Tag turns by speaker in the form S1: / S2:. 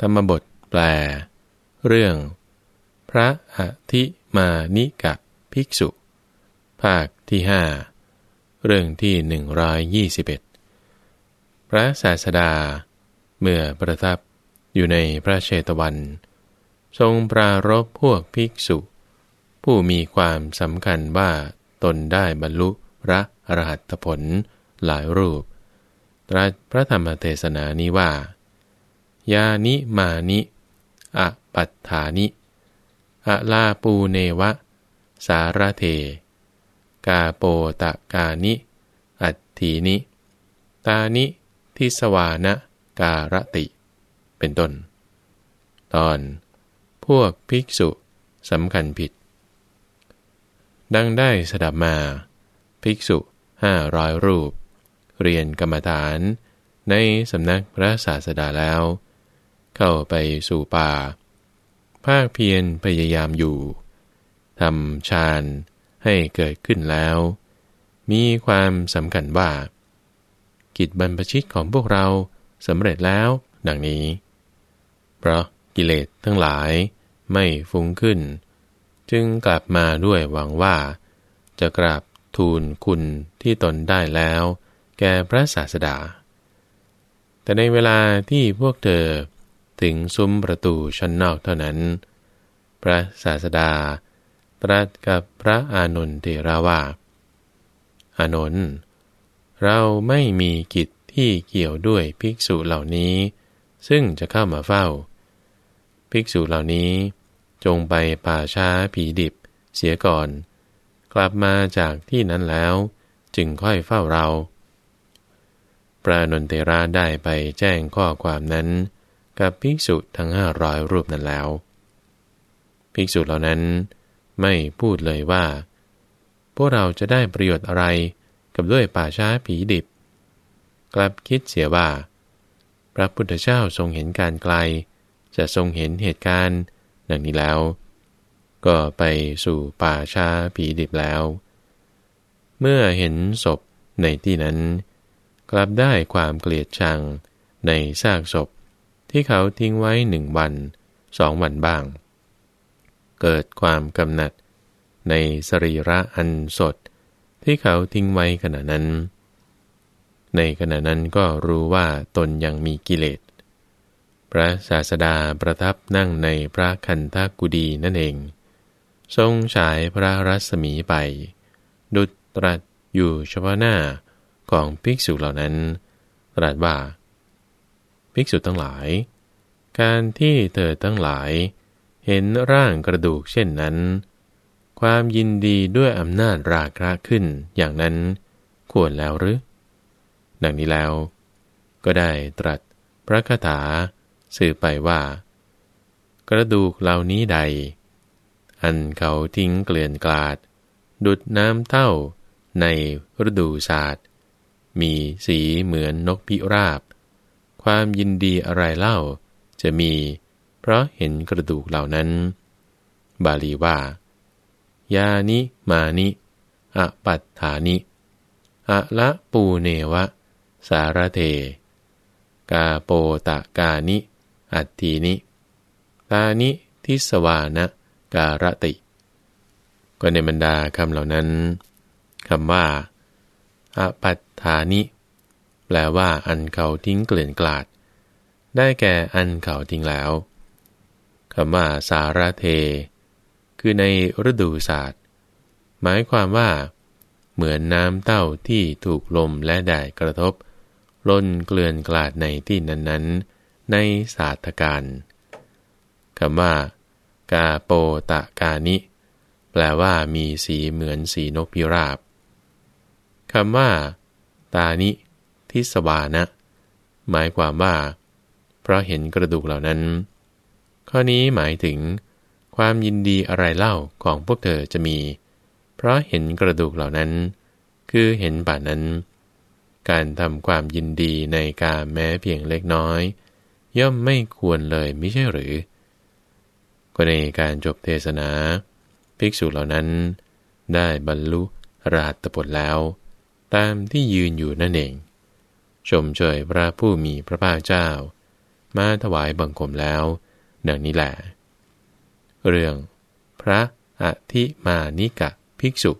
S1: ธรรมบทแปล เรื่อง พระอธิมานิกะภิกษุ ภาคที่หเรื่องที่หนึ่งร้อยยี่สิบเอ็ดพระศาสดา เมื่อประทับอยู่ในพระเชตวัน ทรงปรารบพวกภิกษุ ผู้มีความสำคัญว่าตนได้บรรลุพระอรหัตผลหลายรูป ตรัสพระธรรมเทศนานี้ว่า ยานิมานิอะปัฏฐานิอะลาปูเนวะ สารเท กาโปตะกานิ อัตถีนิ ตานิทิสวานะการติ เป็นต้น ตอน พวกภิกษุสำคัญผิด ดังได้สดับมา ภิกษุห้าร้อยรูป เรียนกรรมฐานในสำนักพระศาสดาแล้ว เข้าไปสู่ป่า ภาคเพียรพยายามอยู่ทำฌานให้เกิดขึ้นแล้ว มีความสำคัญว่า กิจบรรพชิตของพวกเราสำเร็จแล้ว ดังนี้ เพราะกิเลสทั้งหลายไม่ฟุ้งขึ้น จึงกลับมาด้วยหวังว่า จะกราบทูลคุณที่ตนได้แล้ว แก่พระศาสดา แต่ในเวลาที่พวกเธอ ถึงซุ้มประตูชั้นนอกเท่านั้น พระศาสดา ตรัสกับพระอานนท์เทระว่าอานนท์เราไม่มีกิจที่เกี่ยวด้วยภิกษุเหล่านี้ ซึ่งจะเข้ามาเฝ้า ภิกษุเหล่านี้จงไปป่าช้าผีดิบเสียก่อน กลับมาจากที่นั้นแล้วจึงค่อยเฝ้าเราพระนนเตระได้ไปแจ้งข้อความนั้น กับภิกษุทั้งห้าร้อยรูปนั้นแล้ว ภิกษุเหล่านั้นไม่พูดเลยว่า พวกเราจะได้ประโยชน์อะไรกับด้วยป่าช้าผีดิบ กลับคิดเสียว่า พระพุทธเจ้าทรงเห็นการไกล จะทรงเห็นเหตุการณ์ดังนี้แล้ว ก็ไปสู่ป่าช้าผีดิบแล้ว เมื่อเห็นศพในที่นั้น กลับได้ความเกลียดชังในซากศพ ที่เขาทิ้งไว้หนึ่งวันสองวันบ้าง เกิดความกำหนัด ในสรีระอันสด ที่เขาทิ้งไว้ขณะนั้น ในขณะนั้นก็รู้ว่าตนยังมีกิเลส พระศาสดาประทับนั่งในพระคันธกุดีนั่นเอง ทรงฉายพระรัศมีไป ดุจตรัสอยู่เฉพาะหน้าของภิกษุเหล่านั้น ตรัสว่า ภิกษุทั้งหลาย การที่เธอทั้งหลาย เห็นร่างกระดูกเช่นนั้น ความยินดีด้วยอำนาจราคะขึ้นอย่างนั้นควรแล้วหรือ ดังนี้แล้ว ก็ได้ตรัสพระคาถาสื่อไปว่า กระดูกเหล่านี้ใด อันเขาทิ้งเกลื่อนกลาด ดุดน้ำเต้าในฤดูศาสตร์มีสีเหมือนนกพิราบ ความยินดีอะไรเล่า จะมี เพราะเห็นกระดูกเหล่านั้น บาลีว่า ยานิมานิอปัตถานิอะละปูเนวะ สารเท กาโปตะกานิ อัตตีนิตานิทิสวานะการติ ก็ในบรรดาคำเหล่านั้นคำว่าอปัตถานิ แปลว่าอันเขาทิ้งเกลื่อนกลาด ได้แก่อันเขาทิ้งแล้วคำว่าสารเท คือในฤดูศาสตร์หมายความว่า เหมือนน้ำเต้าที่ถูกลมและแดดกระทบ ล้นเกลื่อนกลาดในที่นั้นๆ ในศาสตรการคำว่า กาโปตะกานิ แปลว่ามีสีเหมือนสีนกพิราบคำว่า ตานิ ทิสวานะ หมายความว่า เพราะเห็นกระดูกเหล่านั้น ข้อนี้หมายถึง ความยินดีอะไรเล่าของพวกเธอจะมี เพราะเห็นกระดูกเหล่านั้น คือเห็นป่านั้น การทำความยินดีในการแม้เพียงเล็กน้อย ย่อมไม่ควรเลยไม่ใช่หรือ ก็ในการจบเทศนา ภิกษุเหล่านั้น ได้บรรลุราตผลแล้ว ตามที่ยืนอยู่นั่นเอง ชมเชยพระผู้มีพระภาคเจ้า มาถวายบังคมแล้ว ดังนี้แหละเรื่อง พระอธิมานิกะภิกษุ